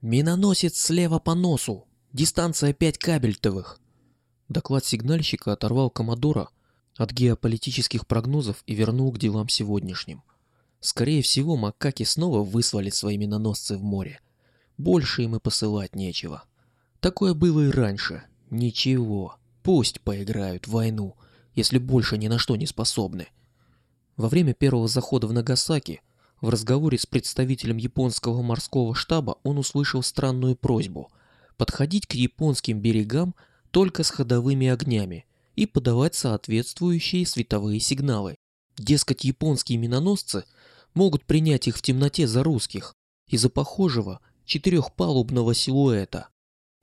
«Миноносец слева по носу! Дистанция 5 кабельтовых!» Доклад сигнальщика оторвал Комодора от геополитических прогнозов и вернул к делам сегодняшним. Скорее всего, макаки снова выслали свои миноносцы в море. Больше им и посылать нечего. Такое было и раньше. Ничего, пусть поиграют в войну, если больше ни на что не способны. Во время первого захода в Нагасаки в разговоре с представителем японского морского штаба он услышал странную просьбу подходить к японским берегам только с ходовыми огнями и подавать соответствующие световые сигналы. Дескать, японские миноносцы могут принять их в темноте за русских из-за похожего четырехпалубного силуэта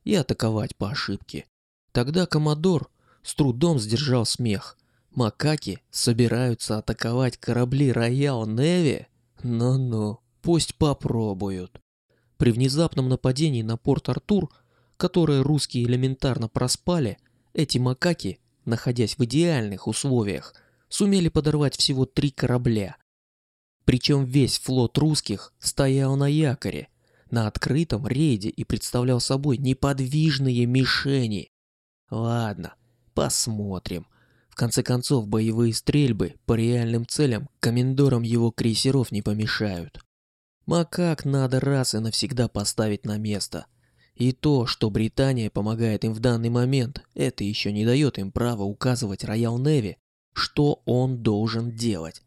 и атаковать по ошибке. Тогда Комодор с трудом сдержал смех. Макаки собираются атаковать корабли Роял Неви? Ну-ну, пусть попробуют. При внезапном нападении на порт Артур, которое русские элементарно проспали, эти макаки, находясь в идеальных условиях, сумели подорвать всего три корабля. Причем весь флот русских стоял на якоре, на открытом рейде и представлял собой неподвижные мишени. Ладно, посмотрим. В конце концов, боевые стрельбы по реальным целям комендорам его крейсеров не помешают. Макак надо раз и навсегда поставить на место. И то, что Британия помогает им в данный момент, это еще не дает им права указывать Роял Неви, что он должен делать.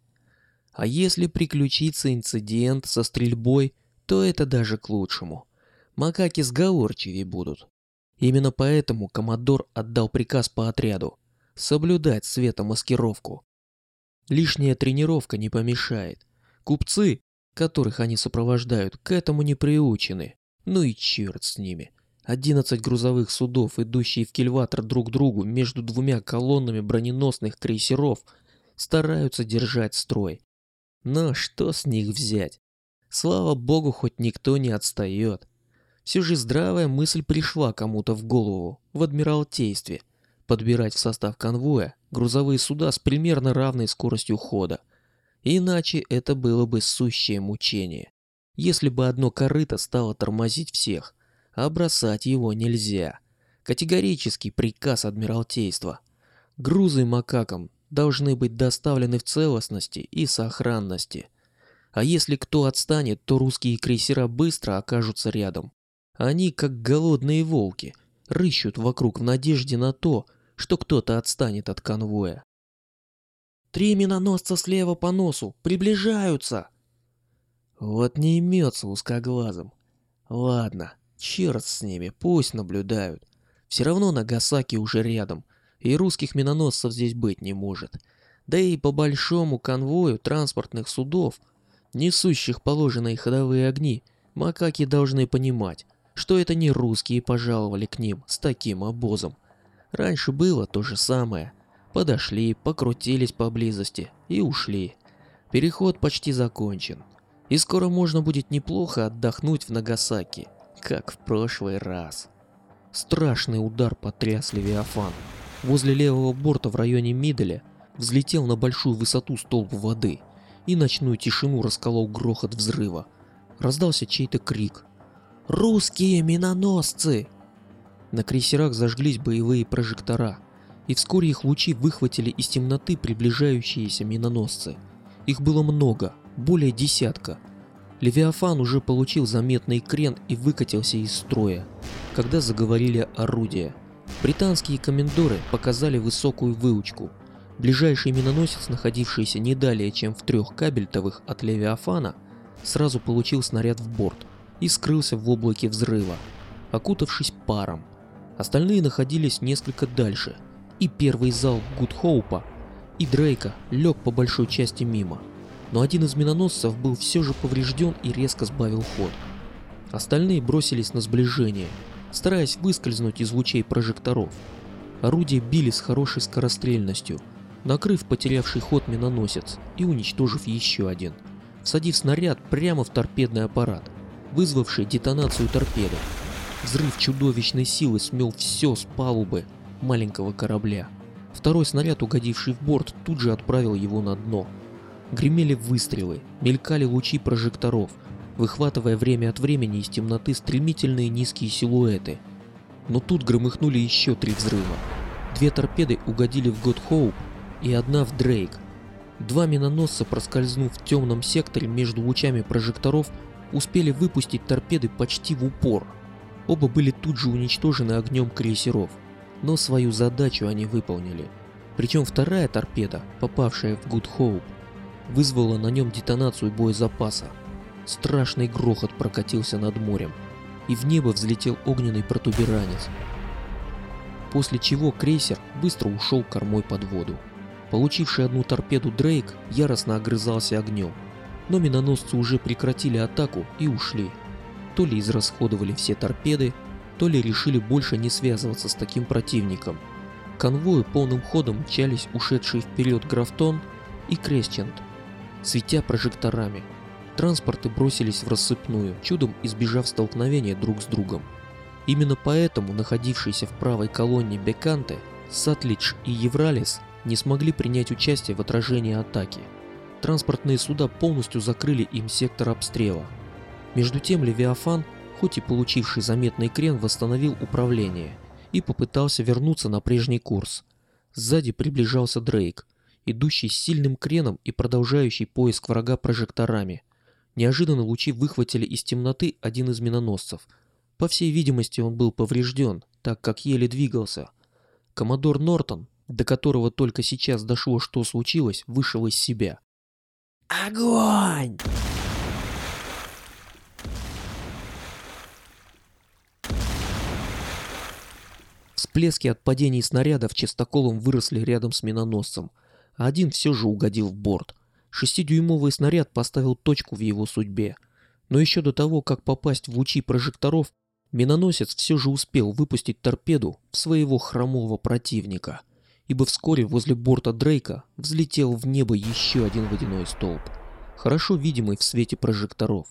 А если приключится инцидент со стрельбой, то это даже к лучшему. Макаки сговорчивее будут. Именно поэтому коммодор отдал приказ по отряду соблюдать светомаскировку. Лишняя тренировка не помешает. Купцы, которых они сопровождают, к этому не приучены. Ну и черт с ними. Одиннадцать грузовых судов, идущие в кильватор друг к другу между двумя колоннами броненосных крейсеров, стараются держать строй. Но что с них взять? Слава богу, хоть никто не отстает. Все же здравая мысль пришла кому-то в голову в Адмиралтействе подбирать в состав конвоя грузовые суда с примерно равной скоростью хода. Иначе это было бы сущее мучение. Если бы одно корыто стало тормозить всех, а бросать его нельзя. Категорический приказ Адмиралтейства. Грузы макакам должны быть доставлены в целостности и сохранности. А если кто отстанет, то русские крейсера быстро окажутся рядом. Они, как голодные волки, рыщут вокруг в надежде на то, что кто-то отстанет от конвоя. «Три миноносца слева по носу! Приближаются!» Вот не имется узкоглазым. Ладно, черт с ними, пусть наблюдают. Все равно Нагасаки уже рядом, и русских миноносцев здесь быть не может. Да и по большому конвою транспортных судов, несущих положенные ходовые огни, макаки должны понимать, что это не русские пожаловали к ним с таким обозом, Раньше было то же самое. Подошли, покрутились поблизости и ушли. Переход почти закончен. И скоро можно будет неплохо отдохнуть в Нагасаки, как в прошлый раз. Страшный удар потряс Левиафан. Возле левого борта в районе Миделя взлетел на большую высоту столб воды, и ночную тишину расколол грохот взрыва. Раздался чей-то крик. «Русские миноносцы!» На крейсерах зажглись боевые прожектора, и вскоре их лучи выхватили из темноты приближающиеся миноносцы. Их было много, более десятка. Левиафан уже получил заметный крен и выкатился из строя, когда заговорили орудия. Британские комендоры показали высокую выучку. Ближайший миноносец, находившийся не далее, чем в трех кабельтовых от Левиафана, сразу получил снаряд в борт и скрылся в облаке взрыва, окутавшись паром. Остальные находились несколько дальше, и первый залп Гудхоупа и Дрейка лег по большой части мимо. Но один из миноносцев был все же поврежден и резко сбавил ход. Остальные бросились на сближение, стараясь выскользнуть из лучей прожекторов. Орудия били с хорошей скорострельностью, накрыв потерявший ход миноносец и уничтожив еще один, всадив снаряд прямо в торпедный аппарат, вызвавший детонацию торпеды. Взрыв чудовищной силы смел все с палубы маленького корабля. Второй снаряд, угодивший в борт, тут же отправил его на дно. Гремели выстрелы, мелькали лучи прожекторов, выхватывая время от времени из темноты стремительные низкие силуэты. Но тут громыхнули еще три взрыва. Две торпеды угодили в Годхоуп и одна в Дрейк. Два миноносца, проскользнув в темном секторе между лучами прожекторов, успели выпустить торпеды почти в упор. Оба были тут же уничтожены огнем крейсеров, но свою задачу они выполнили. Причем вторая торпеда, попавшая в Good Hope, вызвала на нем детонацию боезапаса. Страшный грохот прокатился над морем, и в небо взлетел огненный протуберанец. После чего крейсер быстро ушел кормой под воду. Получивший одну торпеду Дрейк яростно огрызался огнем, но миноносцы уже прекратили атаку и ушли. То ли израсходовали все торпеды, то ли решили больше не связываться с таким противником. Конвои полным ходом мчались ушедшие вперед Графтон и Кресчент, светя прожекторами, Транспорты бросились в рассыпную, чудом избежав столкновения друг с другом. Именно поэтому находившиеся в правой колонне Беканте, Сатлидж и Евралис не смогли принять участие в отражении атаки. Транспортные суда полностью закрыли им сектор обстрела. Между тем Левиафан, хоть и получивший заметный крен, восстановил управление и попытался вернуться на прежний курс. Сзади приближался Дрейк, идущий с сильным креном и продолжающий поиск врага прожекторами – Неожиданно лучи выхватили из темноты один из миноносцев. По всей видимости, он был поврежден, так как еле двигался. Коммодор Нортон, до которого только сейчас дошло, что случилось, вышел из себя. Огонь! Всплески от падений снарядов частоколом выросли рядом с миноносцем, один все же угодил в борт. Шестидюймовый снаряд поставил точку в его судьбе. Но еще до того, как попасть в лучи прожекторов, миноносец все же успел выпустить торпеду в своего хромого противника, ибо вскоре возле борта Дрейка взлетел в небо еще один водяной столб, хорошо видимый в свете прожекторов.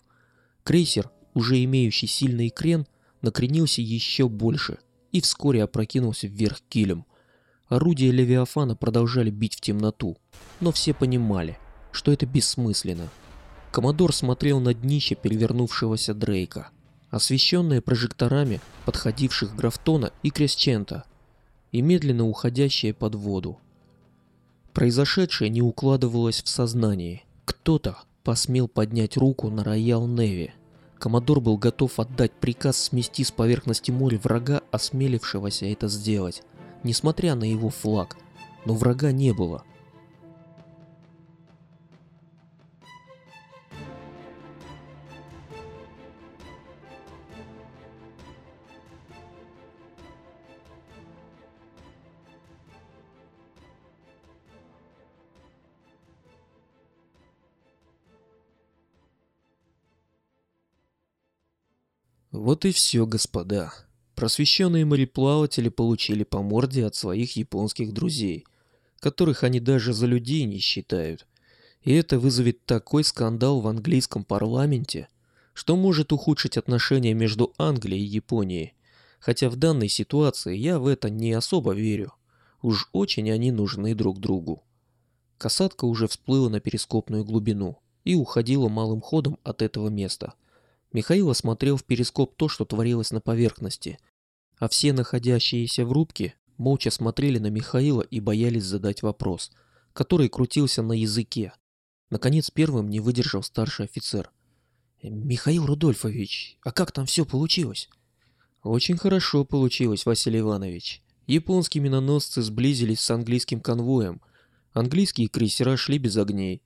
Крейсер, уже имеющий сильный крен, накренился еще больше и вскоре опрокинулся вверх килем. Орудия Левиафана продолжали бить в темноту, но все понимали – что это бессмысленно. Комодор смотрел на днище перевернувшегося Дрейка, освещенное прожекторами подходивших Графтона и Кресчента, и медленно уходящее под воду. Произошедшее не укладывалось в сознании. Кто-то посмел поднять руку на роял Неви. Комодор был готов отдать приказ смести с поверхности моря врага, осмелившегося это сделать, несмотря на его флаг. Но врага не было. Вот и все, господа. Просвещенные мореплаватели получили по морде от своих японских друзей, которых они даже за людей не считают. И это вызовет такой скандал в английском парламенте, что может ухудшить отношения между Англией и Японией. Хотя в данной ситуации я в это не особо верю. Уж очень они нужны друг другу. Касатка уже всплыла на перископную глубину и уходила малым ходом от этого места – Михаил осмотрел в перископ то, что творилось на поверхности, а все находящиеся в рубке молча смотрели на Михаила и боялись задать вопрос, который крутился на языке. Наконец первым не выдержал старший офицер. «Михаил Рудольфович, а как там все получилось?» «Очень хорошо получилось, Василий Иванович. Японские миноносцы сблизились с английским конвоем. Английские крейсера шли без огней.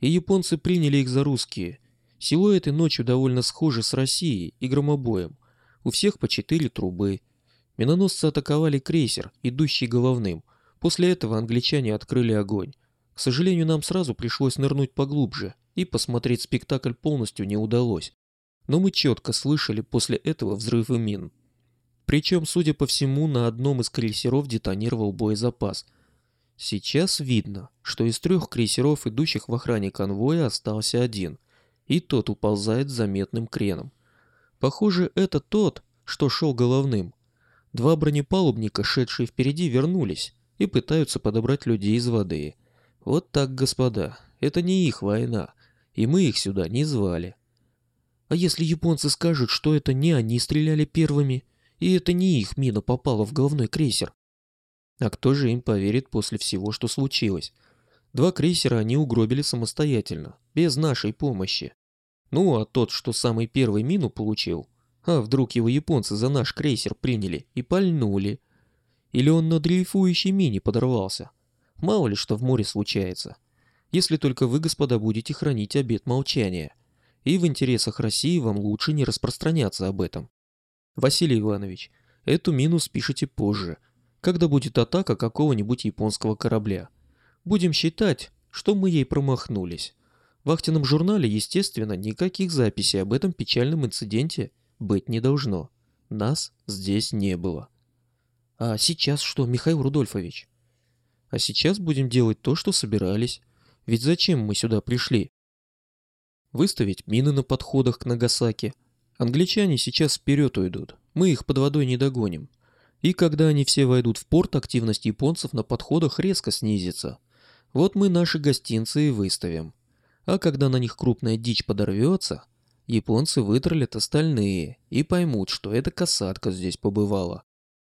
И японцы приняли их за русские – Силуэты ночью довольно схожи с Россией и громобоем. У всех по четыре трубы. Миноносцы атаковали крейсер, идущий головным. После этого англичане открыли огонь. К сожалению, нам сразу пришлось нырнуть поглубже, и посмотреть спектакль полностью не удалось. Но мы четко слышали после этого взрывы мин. Причем, судя по всему, на одном из крейсеров детонировал боезапас. Сейчас видно, что из трех крейсеров, идущих в охране конвоя, остался один – и тот уползает заметным креном. Похоже, это тот, что шел головным. Два бронепалубника, шедшие впереди, вернулись и пытаются подобрать людей из воды. Вот так, господа, это не их война, и мы их сюда не звали. А если японцы скажут, что это не они стреляли первыми, и это не их мина попала в головной крейсер? А кто же им поверит после всего, что случилось? Два крейсера они угробили самостоятельно, без нашей помощи. Ну, а тот, что самый первый мину получил, а вдруг его японцы за наш крейсер приняли и пальнули? Или он на дрейфующей мине подорвался? Мало ли что в море случается. Если только вы, господа, будете хранить обет молчания. И в интересах России вам лучше не распространяться об этом. Василий Иванович, эту мину спишите позже, когда будет атака какого-нибудь японского корабля. Будем считать, что мы ей промахнулись. В вахтенном журнале, естественно, никаких записей об этом печальном инциденте быть не должно. Нас здесь не было. А сейчас что, Михаил Рудольфович? А сейчас будем делать то, что собирались. Ведь зачем мы сюда пришли? Выставить мины на подходах к Нагасаки. Англичане сейчас вперед уйдут. Мы их под водой не догоним. И когда они все войдут в порт, активность японцев на подходах резко снизится. Вот мы наши гостинцы и выставим. А когда на них крупная дичь подорвется, японцы вытролят остальные и поймут, что эта касатка здесь побывала.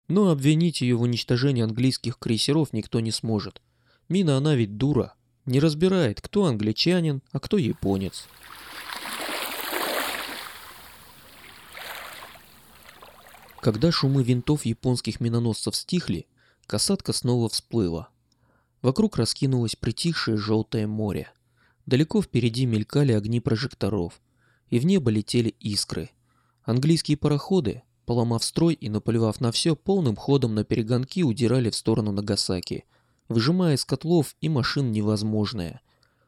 Но обвинить ее в уничтожении английских крейсеров никто не сможет. Мина она ведь дура, не разбирает, кто англичанин, а кто японец. Когда шумы винтов японских миноносцев стихли, касатка снова всплыла. Вокруг раскинулось притихшее желтое море. Далеко впереди мелькали огни прожекторов, и в небо летели искры. Английские пароходы, поломав строй и наплевав на все, полным ходом на перегонки удирали в сторону Нагасаки, выжимая из котлов и машин невозможное.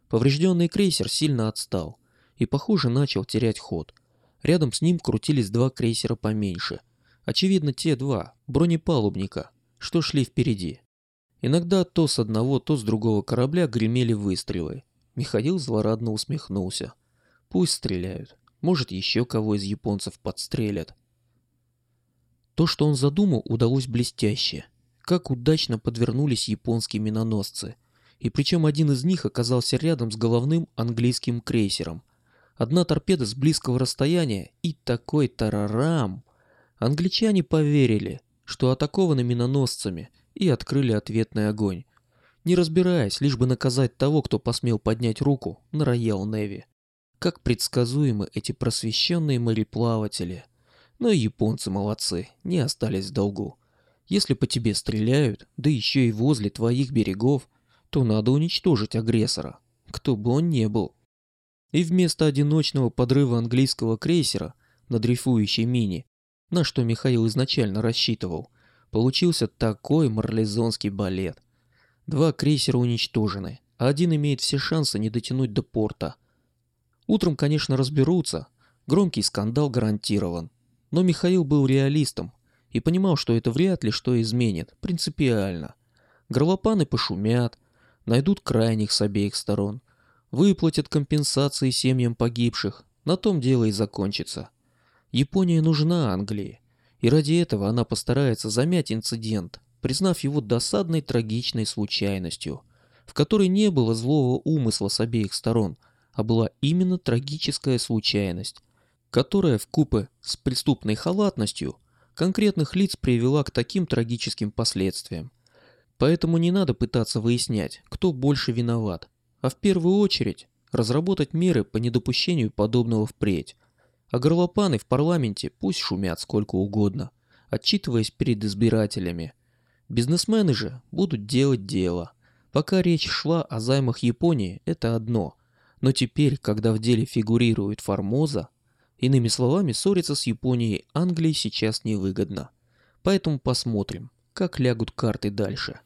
Поврежденный крейсер сильно отстал и, похоже, начал терять ход. Рядом с ним крутились два крейсера поменьше. Очевидно, те два, бронепалубника, что шли впереди. Иногда то с одного, то с другого корабля гремели выстрелы. Михаил злорадно усмехнулся. Пусть стреляют. Может, еще кого из японцев подстрелят. То, что он задумал, удалось блестяще. Как удачно подвернулись японские миноносцы. И причем один из них оказался рядом с головным английским крейсером. Одна торпеда с близкого расстояния и такой тарарам. Англичане поверили, что атакованы миноносцами и открыли ответный огонь. Не разбираясь, лишь бы наказать того, кто посмел поднять руку на Роял Неви. Как предсказуемы эти просвещенные мореплаватели – но японцы молодцы, не остались в долгу. Если по тебе стреляют, да еще и возле твоих берегов, то надо уничтожить агрессора, кто бы он ни был. И вместо одиночного подрыва английского крейсера на дрейфующей мине, на что Михаил изначально рассчитывал, получился такой марлезонский балет. Два крейсера уничтожены, а один имеет все шансы не дотянуть до порта. Утром, конечно, разберутся, громкий скандал гарантирован. Но Михаил был реалистом и понимал, что это вряд ли что изменит, принципиально. Горлопаны пошумят, найдут крайних с обеих сторон, выплатят компенсации семьям погибших, на том дело и закончится. Япония нужна Англии, и ради этого она постарается замять инцидент, признав его досадной трагичной случайностью, в которой не было злого умысла с обеих сторон, а была именно трагическая случайность, которая в купе с преступной халатностью конкретных лиц привела к таким трагическим последствиям. Поэтому не надо пытаться выяснять, кто больше виноват, а в первую очередь разработать меры по недопущению подобного впредь. А горлопаны в парламенте пусть шумят сколько угодно, отчитываясь перед избирателями. Бизнесмены же будут делать дело. Пока речь шла о займах Японии, это одно. Но теперь, когда в деле фигурирует Формоза, Иными словами, ссориться с Японией Англии сейчас невыгодно. Поэтому посмотрим, как лягут карты дальше.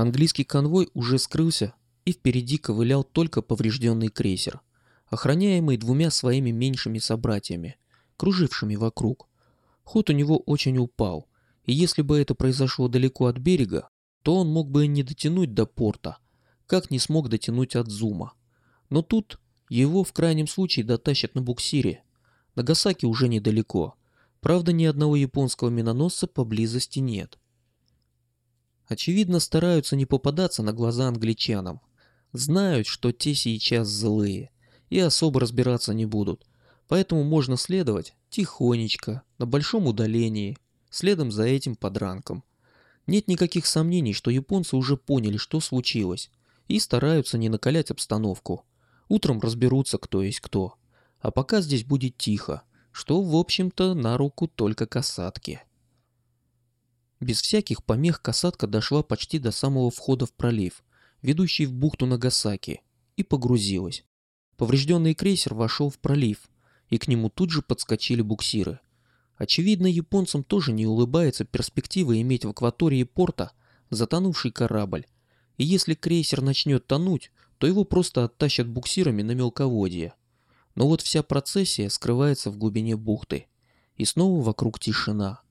Английский конвой уже скрылся, и впереди ковылял только поврежденный крейсер, охраняемый двумя своими меньшими собратьями, кружившими вокруг. Ход у него очень упал, и если бы это произошло далеко от берега, то он мог бы не дотянуть до порта, как не смог дотянуть от зума. Но тут его в крайнем случае дотащат на буксире. Нагасаки уже недалеко. Правда, ни одного японского миноносца поблизости нет. Очевидно, стараются не попадаться на глаза англичанам. Знают, что те сейчас злые и особо разбираться не будут. Поэтому можно следовать тихонечко, на большом удалении, следом за этим подранком. Нет никаких сомнений, что японцы уже поняли, что случилось, и стараются не накалять обстановку. Утром разберутся, кто есть кто. А пока здесь будет тихо, что, в общем-то, на руку только касатке. Без всяких помех касатка дошла почти до самого входа в пролив, ведущий в бухту Нагасаки, и погрузилась. Поврежденный крейсер вошел в пролив, и к нему тут же подскочили буксиры. Очевидно, японцам тоже не улыбается перспектива иметь в акватории порта затонувший корабль, и если крейсер начнет тонуть, то его просто оттащат буксирами на мелководье. Но вот вся процессия скрывается в глубине бухты. И снова вокруг тишина.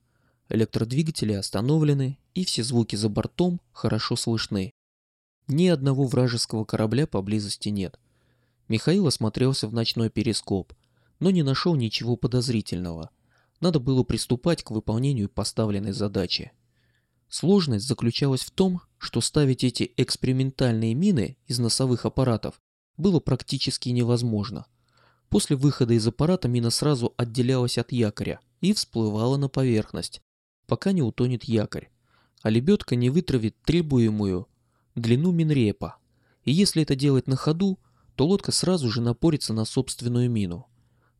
Электродвигатели остановлены, и все звуки за бортом хорошо слышны. Ни одного вражеского корабля поблизости нет. Михаил осмотрелся в ночной перископ, но не нашел ничего подозрительного. Надо было приступать к выполнению поставленной задачи. Сложность заключалась в том, что ставить эти экспериментальные мины из носовых аппаратов было практически невозможно. После выхода из аппарата мина сразу отделялась от якоря и всплывала на поверхность, пока не утонет якорь, а лебедка не вытравит требуемую длину минрепа. И если это делать на ходу, то лодка сразу же напорится на собственную мину.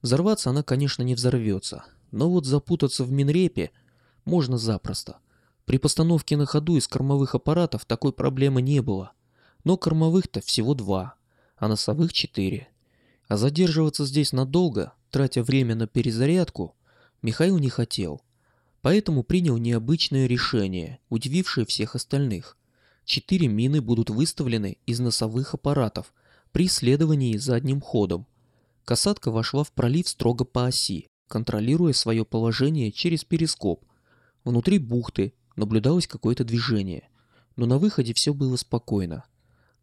Взорваться она, конечно, не взорвется, но вот запутаться в минрепе можно запросто. При постановке на ходу из кормовых аппаратов такой проблемы не было, но кормовых-то всего два, а носовых четыре. А задерживаться здесь надолго, тратя время на перезарядку, Михаил не хотел – Поэтому принял необычное решение, удивившее всех остальных. Четыре мины будут выставлены из носовых аппаратов при исследовании задним ходом. Касатка вошла в пролив строго по оси, контролируя свое положение через перископ. Внутри бухты наблюдалось какое-то движение, но на выходе все было спокойно.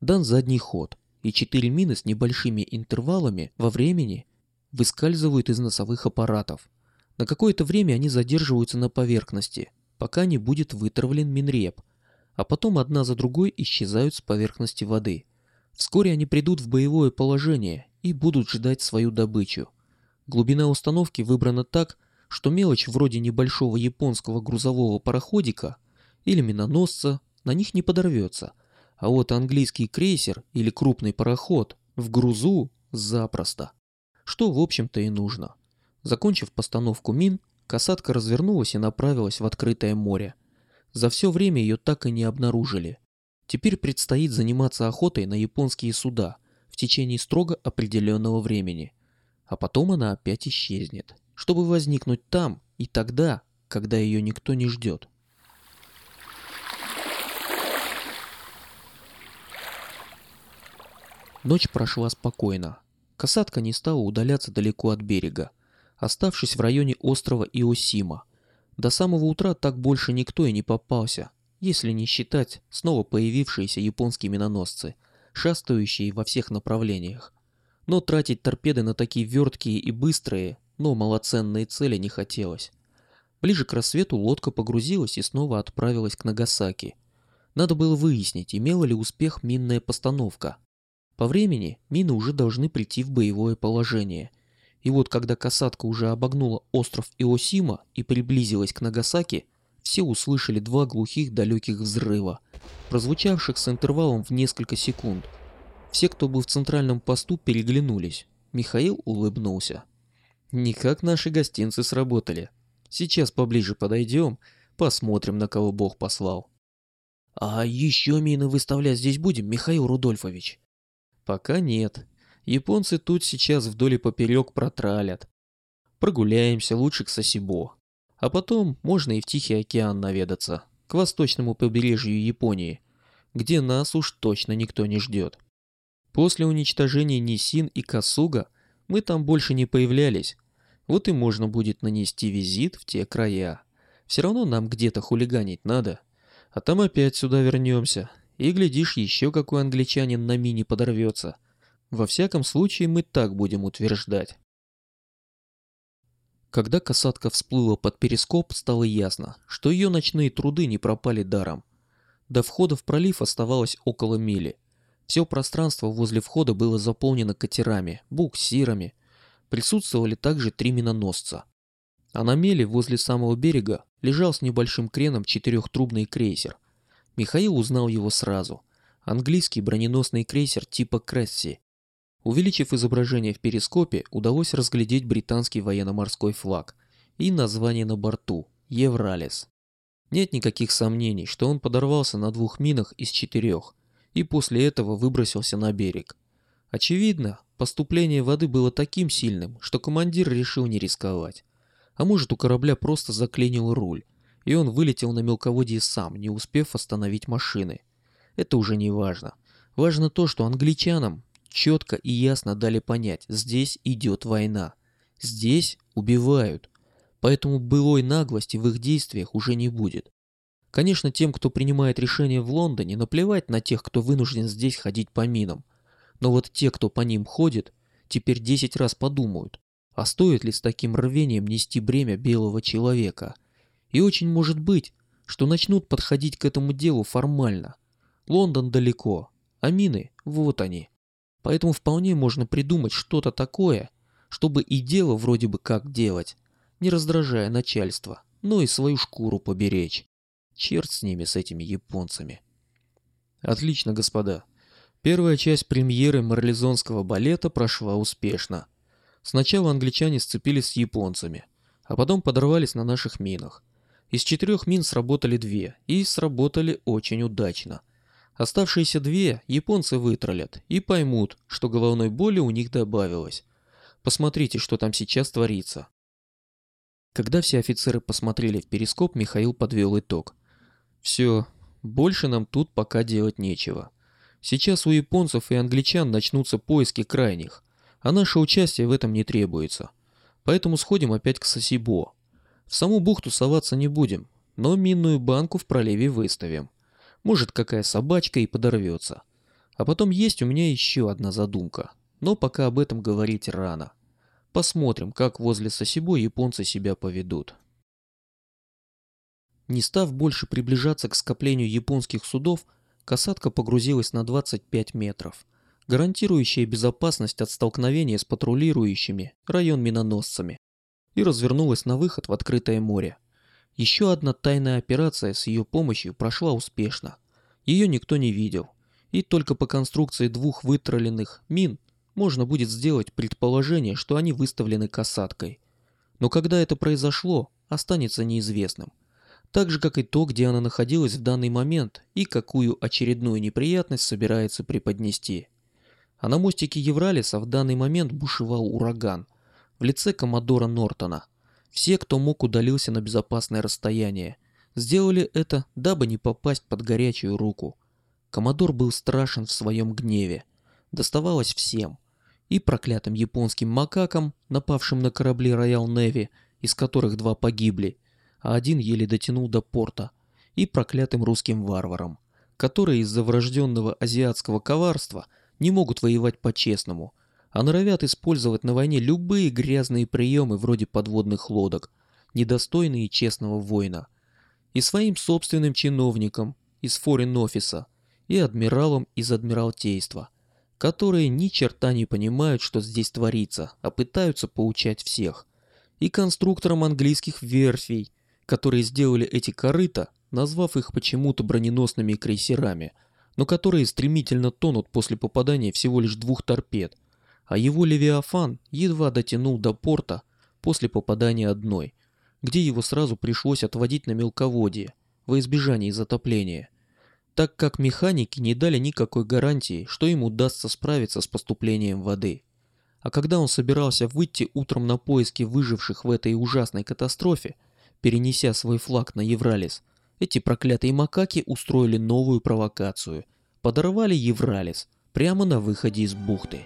Дан задний ход, и четыре мины с небольшими интервалами во времени выскальзывают из носовых аппаратов, на какое-то время они задерживаются на поверхности, пока не будет вытравлен минреп, а потом одна за другой исчезают с поверхности воды. Вскоре они придут в боевое положение и будут ждать свою добычу. Глубина установки выбрана так, что мелочь вроде небольшого японского грузового пароходика или миноносца на них не подорвется, а вот английский крейсер или крупный пароход в грузу запросто. Что в общем-то и нужно. Закончив постановку мин, касатка развернулась и направилась в открытое море. За все время ее так и не обнаружили. Теперь предстоит заниматься охотой на японские суда в течение строго определенного времени. А потом она опять исчезнет, чтобы возникнуть там и тогда, когда ее никто не ждет. Ночь прошла спокойно. Касатка не стала удаляться далеко от берега оставшись в районе острова Иосима. До самого утра так больше никто и не попался, если не считать снова появившиеся японские миноносцы, шастающие во всех направлениях. Но тратить торпеды на такие верткие и быстрые, но малоценные цели не хотелось. Ближе к рассвету лодка погрузилась и снова отправилась к Нагасаки. Надо было выяснить, имела ли успех минная постановка. По времени мины уже должны прийти в боевое положение, и вот когда касатка уже обогнула остров Иосима и приблизилась к Нагасаки, все услышали два глухих далеких взрыва, прозвучавших с интервалом в несколько секунд. Все, кто был в центральном посту, переглянулись. Михаил улыбнулся. «Никак наши гостинцы сработали. Сейчас поближе подойдем, посмотрим, на кого Бог послал». «А еще мины выставлять здесь будем, Михаил Рудольфович?» «Пока нет. Японцы тут сейчас вдоль и поперек протралят. Прогуляемся лучше к Сосибо. А потом можно и в Тихий океан наведаться, к восточному побережью Японии, где нас уж точно никто не ждет. После уничтожения Нисин и Касуга мы там больше не появлялись. Вот и можно будет нанести визит в те края. Все равно нам где-то хулиганить надо. А там опять сюда вернемся. И глядишь, еще какой англичанин на мини подорвется. Во всяком случае, мы так будем утверждать. Когда касатка всплыла под перископ, стало ясно, что ее ночные труды не пропали даром. До входа в пролив оставалось около мили. Все пространство возле входа было заполнено катерами, буксирами. Присутствовали также три миноносца. А на мели возле самого берега лежал с небольшим креном четырехтрубный крейсер. Михаил узнал его сразу. Английский броненосный крейсер типа Кресси. Увеличив изображение в перископе, удалось разглядеть британский военно-морской флаг и название на борту – Евралис. Нет никаких сомнений, что он подорвался на двух минах из четырех и после этого выбросился на берег. Очевидно, поступление воды было таким сильным, что командир решил не рисковать. А может у корабля просто заклинил руль, и он вылетел на мелководье сам, не успев остановить машины. Это уже не важно. Важно то, что англичанам четко и ясно дали понять, здесь идет война. Здесь убивают поэтому былой наглости в их действиях уже не будет. Конечно, тем, кто принимает решения в Лондоне, наплевать на тех, кто вынужден здесь ходить по минам. Но вот те, кто по ним ходит, теперь 10 раз подумают, а стоит ли с таким рвением нести бремя белого человека. И очень может быть, что начнут подходить к этому делу формально. Лондон далеко, а мины вот они. Поэтому вполне можно придумать что-то такое, чтобы и дело вроде бы как делать, не раздражая начальство, но и свою шкуру поберечь. Черт с ними, с этими японцами. Отлично, господа. Первая часть премьеры марлезонского балета прошла успешно. Сначала англичане сцепились с японцами, а потом подорвались на наших минах. Из четырех мин сработали две, и сработали очень удачно. Оставшиеся две японцы вытролят и поймут, что головной боли у них добавилось. Посмотрите, что там сейчас творится. Когда все офицеры посмотрели в перископ, Михаил подвел итог. Все, больше нам тут пока делать нечего. Сейчас у японцев и англичан начнутся поиски крайних, а наше участие в этом не требуется. Поэтому сходим опять к Сосибо. В саму бухту соваться не будем, но минную банку в проливе выставим. Может, какая собачка и подорвется. А потом есть у меня еще одна задумка, но пока об этом говорить рано. Посмотрим, как возле Сосибо японцы себя поведут. Не став больше приближаться к скоплению японских судов, касатка погрузилась на 25 метров, гарантирующая безопасность от столкновения с патрулирующими район миноносцами, и развернулась на выход в открытое море. Еще одна тайная операция с ее помощью прошла успешно. Ее никто не видел, и только по конструкции двух вытроленных мин можно будет сделать предположение, что они выставлены касаткой. Но когда это произошло, останется неизвестным. Так же, как и то, где она находилась в данный момент и какую очередную неприятность собирается преподнести. А на мостике Евралиса в данный момент бушевал ураган в лице коммодора Нортона. Все, кто мог, удалился на безопасное расстояние. Сделали это, дабы не попасть под горячую руку. Коммодор был страшен в своем гневе. Доставалось всем – и проклятым японским макакам, напавшим на корабли Роял Неви, из которых два погибли, а один еле дотянул до порта, и проклятым русским варварам, которые из-за врожденного азиатского коварства не могут воевать по-честному, а норовят использовать на войне любые грязные приемы вроде подводных лодок, недостойные честного воина, и своим собственным чиновникам из форин-офиса и адмиралам из Адмиралтейства – которые ни черта не понимают, что здесь творится, а пытаются поучать всех. И конструкторам английских верфей, которые сделали эти корыта, назвав их почему-то броненосными крейсерами, но которые стремительно тонут после попадания всего лишь двух торпед, а его Левиафан едва дотянул до порта после попадания одной, где его сразу пришлось отводить на мелководье во избежание затопления – так как механики не дали никакой гарантии, что им удастся справиться с поступлением воды. А когда он собирался выйти утром на поиски выживших в этой ужасной катастрофе, перенеся свой флаг на Евралис, эти проклятые макаки устроили новую провокацию. Подорвали Евралис прямо на выходе из бухты.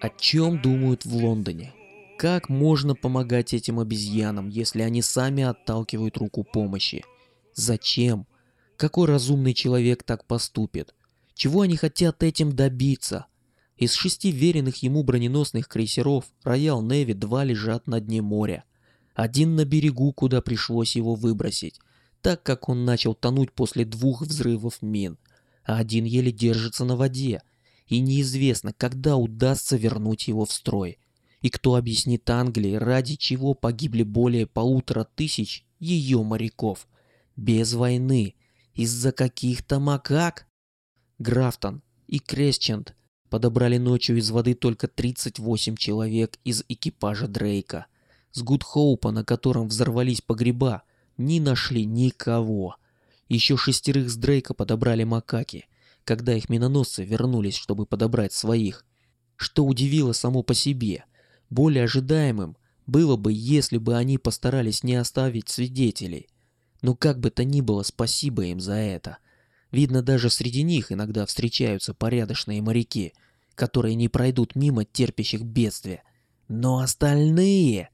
О чем думают в Лондоне? Как можно помогать этим обезьянам, если они сами отталкивают руку помощи? Зачем? Какой разумный человек так поступит? Чего они хотят этим добиться? Из шести веренных ему броненосных крейсеров Роял Неви два лежат на дне моря. Один на берегу, куда пришлось его выбросить, так как он начал тонуть после двух взрывов мин, а один еле держится на воде, и неизвестно, когда удастся вернуть его в строй. И кто объяснит Англии, ради чего погибли более полутора тысяч ее моряков? Без войны, из-за каких-то макак? Графтон и Кресчент подобрали ночью из воды только 38 человек из экипажа Дрейка. С Гудхоупа, на котором взорвались погреба, не нашли никого. Еще шестерых с Дрейка подобрали макаки, когда их миноносцы вернулись, чтобы подобрать своих. Что удивило само по себе, более ожидаемым было бы, если бы они постарались не оставить свидетелей. Но как бы то ни было, спасибо им за это. Видно, даже среди них иногда встречаются порядочные моряки, которые не пройдут мимо терпящих бедствия. Но остальные...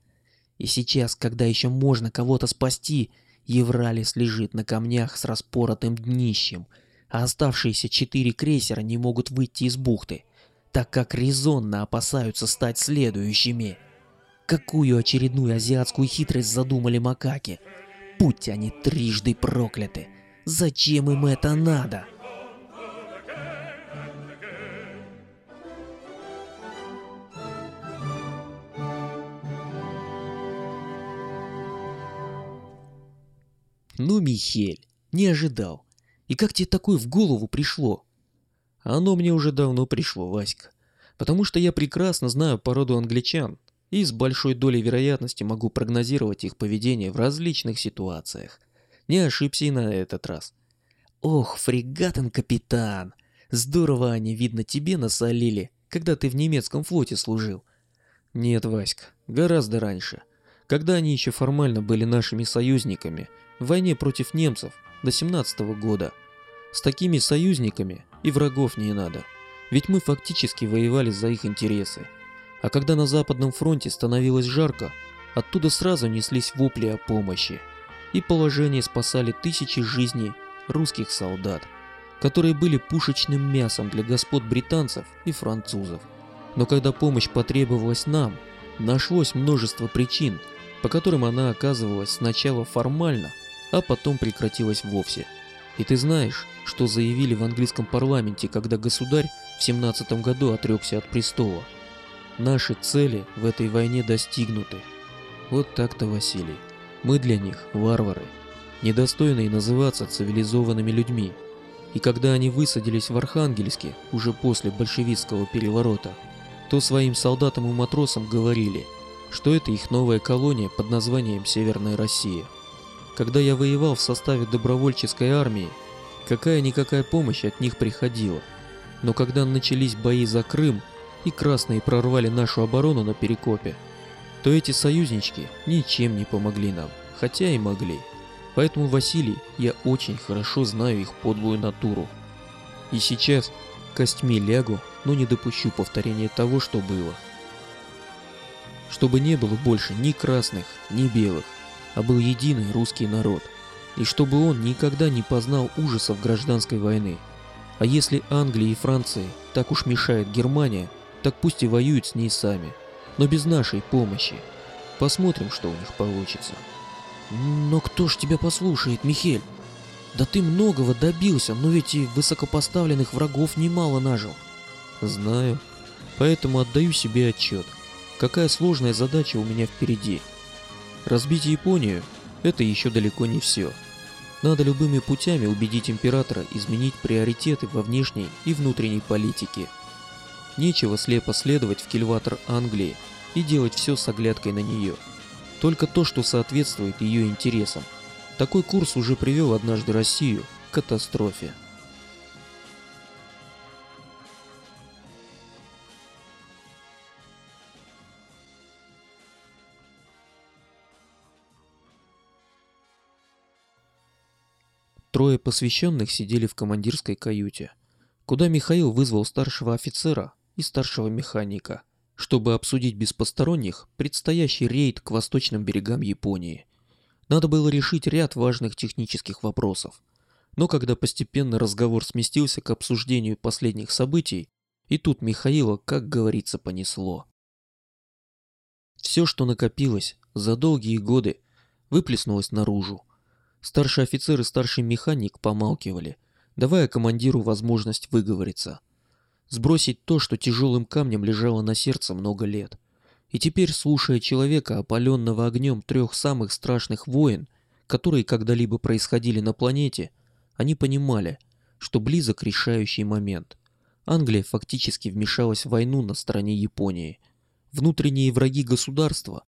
И сейчас, когда еще можно кого-то спасти, Евралис лежит на камнях с распоротым днищем, оставшиеся четыре крейсера не могут выйти из бухты, так как резонно опасаются стать следующими. Какую очередную азиатскую хитрость задумали макаки? Будь они трижды прокляты. Зачем им это надо? Ну, Михель, не ожидал. И как тебе такое в голову пришло? Оно мне уже давно пришло, Васька. Потому что я прекрасно знаю породу англичан и с большой долей вероятности могу прогнозировать их поведение в различных ситуациях. Не ошибся и на этот раз. Ох, фрегатен капитан. Здорово они, видно, тебе насолили, когда ты в немецком флоте служил. Нет, Васька, гораздо раньше. Когда они еще формально были нашими союзниками в войне против немцев до 17 -го года. С такими союзниками и врагов не надо. Ведь мы фактически воевали за их интересы. А когда на Западном фронте становилось жарко, оттуда сразу неслись вопли о помощи. И положение спасали тысячи жизней русских солдат, которые были пушечным мясом для господ британцев и французов. Но когда помощь потребовалась нам, нашлось множество причин, по которым она оказывалась сначала формально, а потом прекратилась вовсе. И ты знаешь, что заявили в английском парламенте, когда государь в 17 году отрекся от престола? Наши цели в этой войне достигнуты. Вот так-то, Василий. Мы для них варвары, недостойные называться цивилизованными людьми. И когда они высадились в Архангельске уже после большевистского переворота, то своим солдатам и матросам говорили, что это их новая колония под названием Северная Россия. Когда я воевал в составе добровольческой армии, какая-никакая помощь от них приходила. Но когда начались бои за Крым и красные прорвали нашу оборону на Перекопе, то эти союзнички ничем не помогли нам, хотя и могли. Поэтому, Василий, я очень хорошо знаю их подлую натуру. И сейчас костьми лягу, но не допущу повторения того, что было. Чтобы не было больше ни красных, ни белых, а был единый русский народ. И чтобы он никогда не познал ужасов гражданской войны. А если Англии и Франции так уж мешает Германия, так пусть и воюют с ней сами, но без нашей помощи. Посмотрим, что у них получится. Но кто ж тебя послушает, Михель? Да ты многого добился, но ведь и высокопоставленных врагов немало нажил. Знаю, поэтому отдаю себе отчет, какая сложная задача у меня впереди – Разбить Японию – это еще далеко не все. Надо любыми путями убедить императора изменить приоритеты во внешней и внутренней политике. Нечего слепо следовать в кильватор Англии и делать все с оглядкой на нее. Только то, что соответствует ее интересам. Такой курс уже привел однажды Россию к катастрофе. Трое посвященных сидели в командирской каюте, куда Михаил вызвал старшего офицера и старшего механика, чтобы обсудить без посторонних предстоящий рейд к восточным берегам Японии. Надо было решить ряд важных технических вопросов. Но когда постепенно разговор сместился к обсуждению последних событий И тут Михаила, как говорится, понесло. Все, что накопилось за долгие годы, выплеснулось наружу. Старший офицер и старший механик помалкивали, давая командиру возможность выговориться. Сбросить то, что тяжелым камнем лежало на сердце много лет. И теперь, слушая человека, опаленного огнем трех самых страшных войн, которые когда-либо происходили на планете, они понимали, что близок решающий момент. Англия фактически вмешалась в войну на стороне Японии. Внутренние враги государства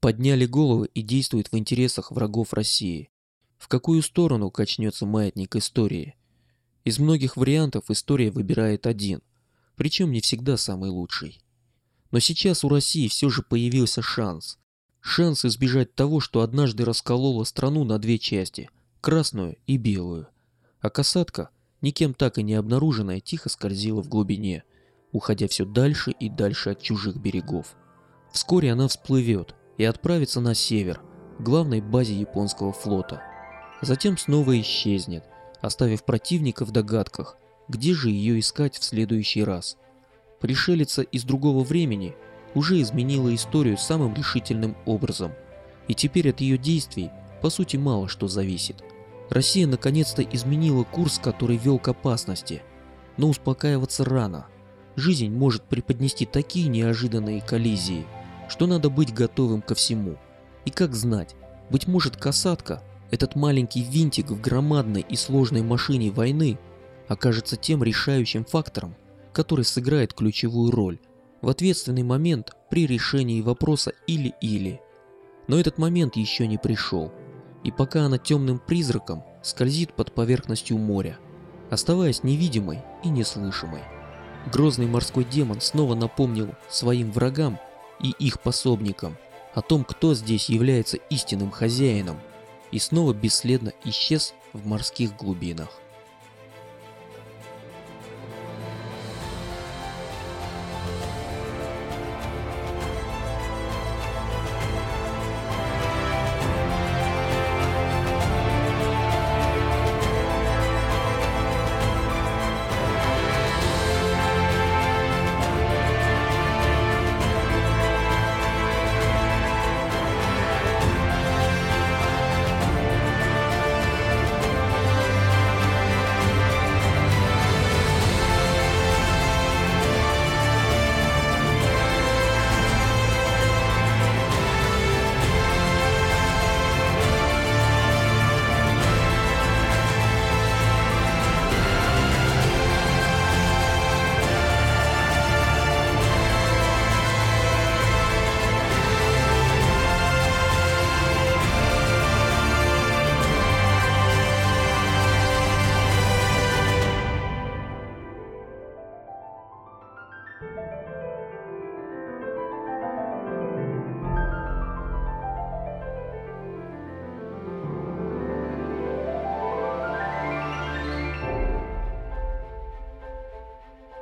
подняли головы и действуют в интересах врагов России. В какую сторону качнется маятник истории? Из многих вариантов история выбирает один, причем не всегда самый лучший. Но сейчас у России все же появился шанс. Шанс избежать того, что однажды расколола страну на две части – красную и белую. А касатка, никем так и не обнаруженная, тихо скользила в глубине, уходя все дальше и дальше от чужих берегов. Вскоре она всплывет и отправится на север, главной базе японского флота. Затем снова исчезнет, оставив противника в догадках, где же ее искать в следующий раз – пришелица из другого времени уже изменила историю самым решительным образом, и теперь от ее действий по сути мало что зависит. Россия наконец-то изменила курс, который вел к опасности, но успокаиваться рано. Жизнь может преподнести такие неожиданные коллизии, что надо быть готовым ко всему. И как знать, быть может касатка, этот маленький винтик в громадной и сложной машине войны, окажется тем решающим фактором, который сыграет ключевую роль в ответственный момент при решении вопроса или-или. Но этот момент еще не пришел, и пока она темным призраком скользит под поверхностью моря, оставаясь невидимой и неслышимой. Грозный морской демон снова напомнил своим врагам и их пособникам о том, кто здесь является истинным хозяином, и снова бесследно исчез в морских глубинах.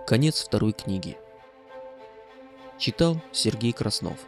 Конец второй книги. Читал Сергей Краснов.